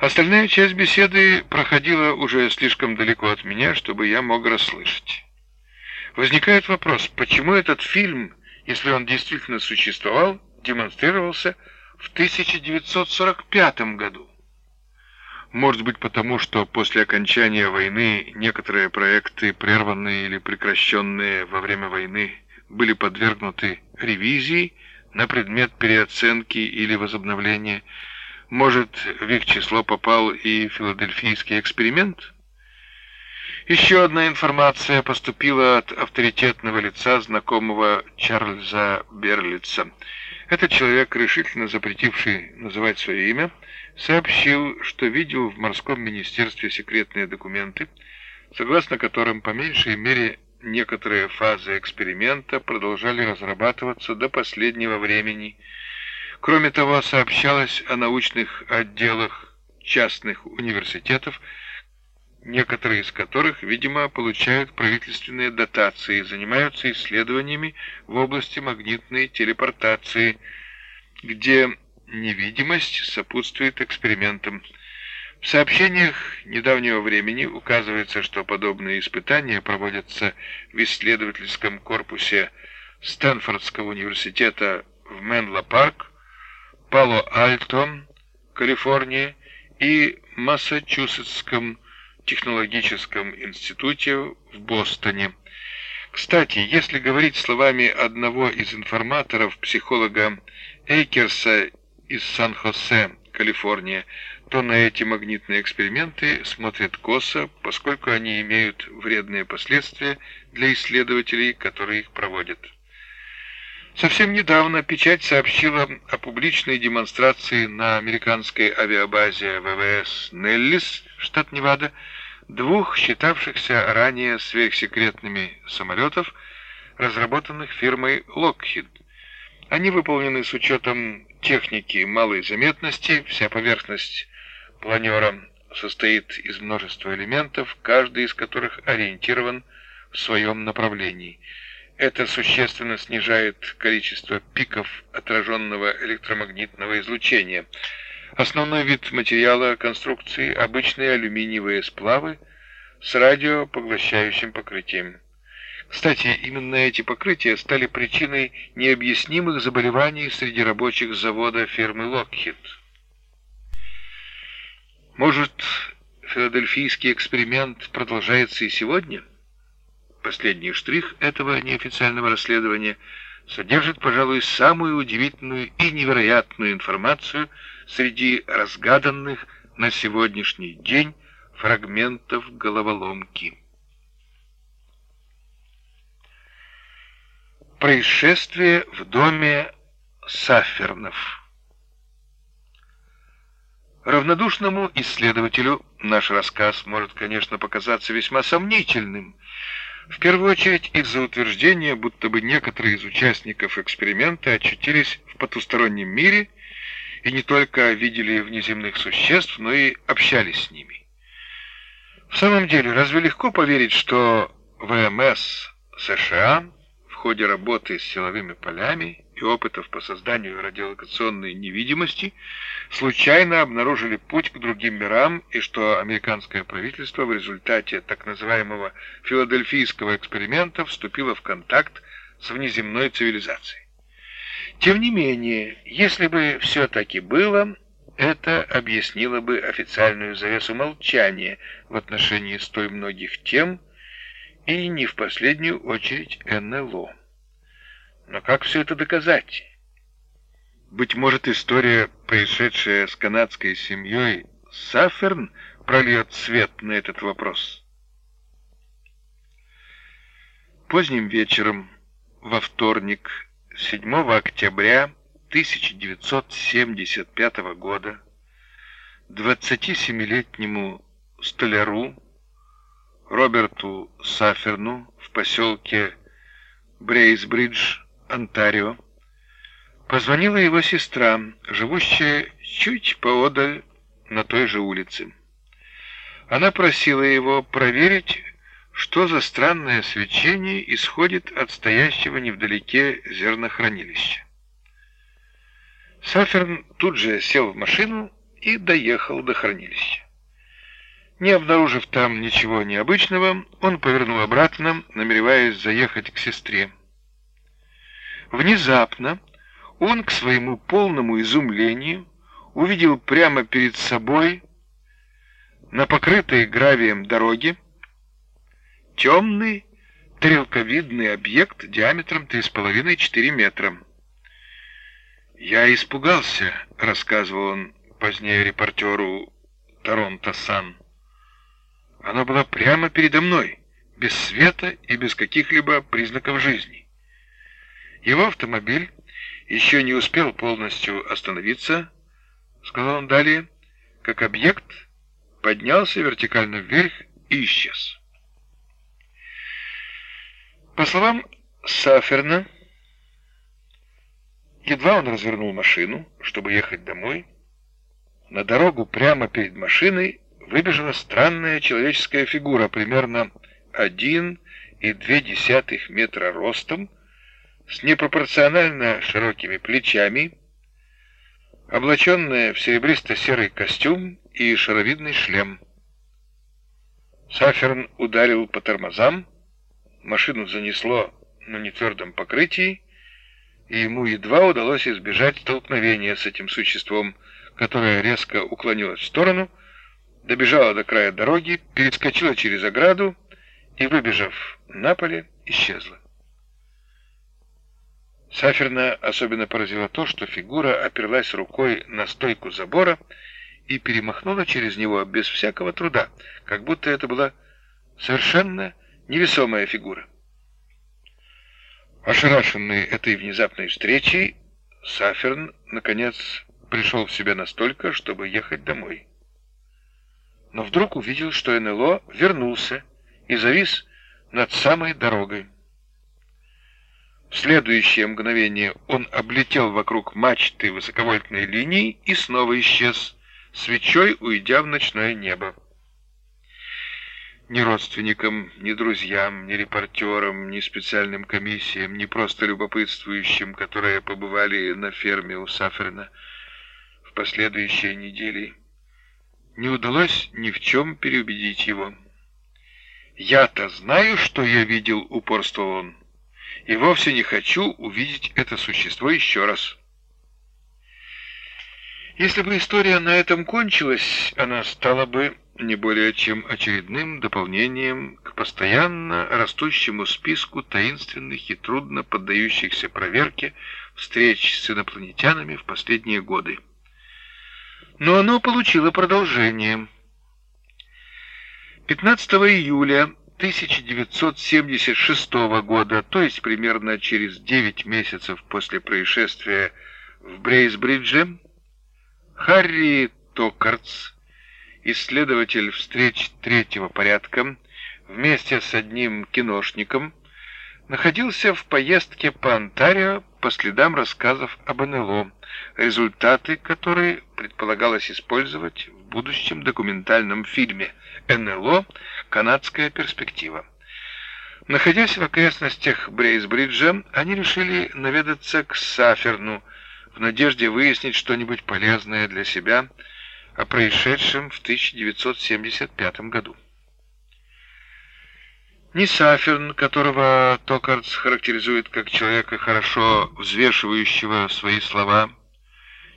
Остальная часть беседы проходила уже слишком далеко от меня, чтобы я мог расслышать. Возникает вопрос, почему этот фильм, если он действительно существовал, демонстрировался в 1945 году? Может быть потому, что после окончания войны некоторые проекты, прерванные или прекращенные во время войны, были подвергнуты ревизии на предмет переоценки или возобновления. Может, в их число попал и филадельфийский эксперимент? Еще одна информация поступила от авторитетного лица, знакомого Чарльза Берлица. Этот человек, решительно запретивший называть свое имя, сообщил, что видел в морском министерстве секретные документы, согласно которым по меньшей мере некоторые фазы эксперимента продолжали разрабатываться до последнего времени. Кроме того, сообщалось о научных отделах частных университетов, некоторые из которых, видимо, получают правительственные дотации и занимаются исследованиями в области магнитной телепортации, где невидимость сопутствует экспериментам. В сообщениях недавнего времени указывается, что подобные испытания проводятся в исследовательском корпусе Стэнфордского университета в Менло-парк, Пало-Альто, Калифорния и Массачусетском технологическом институте в Бостоне. Кстати, если говорить словами одного из информаторов, психолога Эйкерса из Сан-Хосе, Калифорния, то на эти магнитные эксперименты смотрят косо, поскольку они имеют вредные последствия для исследователей, которые их проводят. Совсем недавно печать сообщила о публичной демонстрации на американской авиабазе ВВС Неллис, штат Невада, двух считавшихся ранее сверхсекретными самолетов, разработанных фирмой Lockheed. Они выполнены с учетом техники малой заметности, вся поверхность планера состоит из множества элементов, каждый из которых ориентирован в своем направлении. Это существенно снижает количество пиков отраженного электромагнитного излучения. Основной вид материала конструкции – обычные алюминиевые сплавы с радиопоглощающим покрытием. Кстати, именно эти покрытия стали причиной необъяснимых заболеваний среди рабочих завода фирмы Lockheed. Может, филадельфийский эксперимент продолжается и сегодня? Последний штрих этого неофициального расследования содержит, пожалуй, самую удивительную и невероятную информацию среди разгаданных на сегодняшний день фрагментов головоломки. Происшествие в доме Сафернов. Равнодушному исследователю наш рассказ может, конечно, показаться весьма сомнительным. В первую очередь из-за утверждения, будто бы некоторые из участников эксперимента очутились в потустороннем мире и не только видели внеземных существ, но и общались с ними. В самом деле, разве легко поверить, что ВМС США ходе работы с силовыми полями и опытов по созданию радиолокационной невидимости случайно обнаружили путь к другим мирам и что американское правительство в результате так называемого филадельфийского эксперимента вступило в контакт с внеземной цивилизацией. Тем не менее, если бы все таки было, это объяснило бы официальную завесу молчания в отношении столь многих тем, и не в последнюю очередь НЛО. Но как все это доказать? Быть может, история, происшедшая с канадской семьей Саферн, прольет свет на этот вопрос. Поздним вечером, во вторник, 7 октября 1975 года, 27-летнему столяру Роберту Саферну в поселке Брейсбридж, Онтарио, позвонила его сестра, живущая чуть поодаль на той же улице. Она просила его проверить, что за странное свечение исходит от стоящего невдалеке зернохранилища. Саферн тут же сел в машину и доехал до хранилища. Не обнаружив там ничего необычного, он повернул обратно, намереваясь заехать к сестре. Внезапно он, к своему полному изумлению, увидел прямо перед собой на покрытой гравием дороге темный тарелковидный объект диаметром 3,5-4 метра. «Я испугался», — рассказывал он позднее репортеру Торонто Сан. Она была прямо передо мной, без света и без каких-либо признаков жизни. Его автомобиль еще не успел полностью остановиться, сказал он далее, как объект поднялся вертикально вверх и исчез. По словам Саферна, едва он развернул машину, чтобы ехать домой, на дорогу прямо перед машиной выбежала странная человеческая фигура, примерно 1,2 метра ростом, с непропорционально широкими плечами, облаченная в серебристо-серый костюм и шаровидный шлем. Саферн ударил по тормозам, машину занесло на нетвердом покрытии, и ему едва удалось избежать столкновения с этим существом, которое резко уклонилось в сторону, добежала до края дороги, перескочила через ограду и, выбежав на поле, исчезла. Саферна особенно поразило то, что фигура оперлась рукой на стойку забора и перемахнула через него без всякого труда, как будто это была совершенно невесомая фигура. Ошарашенный этой внезапной встречей, Саферн, наконец, пришел в себя настолько, чтобы ехать домой но вдруг увидел, что НЛО вернулся и завис над самой дорогой. В следующее мгновение он облетел вокруг мачты высоковольтной линии и снова исчез, свечой уйдя в ночное небо. Ни родственникам, ни друзьям, ни репортерам, ни специальным комиссиям, ни просто любопытствующим, которые побывали на ферме у Саферна в последующие недели, не удалось ни в чем переубедить его. «Я-то знаю, что я видел», — упорствовал он, — «и вовсе не хочу увидеть это существо еще раз». Если бы история на этом кончилась, она стала бы не более чем очередным дополнением к постоянно растущему списку таинственных и трудно поддающихся проверке встреч с инопланетянами в последние годы но оно получило продолжение. 15 июля 1976 года, то есть примерно через 9 месяцев после происшествия в Брейсбридже, Харри Токартс, исследователь встреч третьего порядка, вместе с одним киношником, находился в поездке по Онтарио по следам рассказов об НЛО, результаты которой предполагалось использовать будущем документальном фильме «НЛО. Канадская перспектива». Находясь в окрестностях Брейсбриджа, они решили наведаться к Саферну в надежде выяснить что-нибудь полезное для себя о происшедшем в 1975 году. Ни Саферн, которого Токардс характеризует как человека, хорошо взвешивающего свои слова,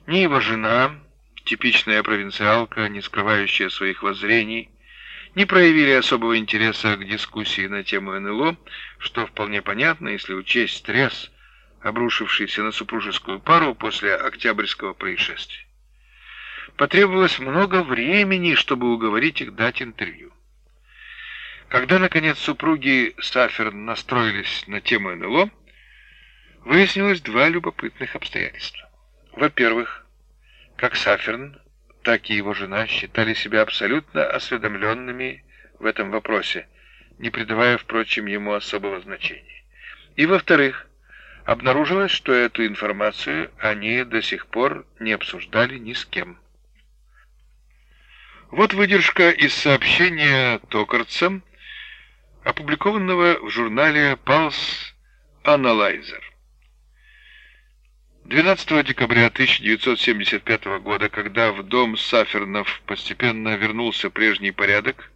ни его жена, типичная провинциалка, не скрывающая своих воззрений, не проявили особого интереса к дискуссии на тему НЛО, что вполне понятно, если учесть стресс, обрушившийся на супружескую пару после Октябрьского происшествия. Потребовалось много времени, чтобы уговорить их дать интервью. Когда, наконец, супруги Сафер настроились на тему НЛО, выяснилось два любопытных обстоятельства. Во-первых, как Саферн, так и его жена считали себя абсолютно осведомленными в этом вопросе, не придавая, впрочем, ему особого значения. И, во-вторых, обнаружилось, что эту информацию они до сих пор не обсуждали ни с кем. Вот выдержка из сообщения Токарца, опубликованного в журнале Pulse Analyzer. 12 декабря 1975 года, когда в дом Сафернов постепенно вернулся прежний порядок,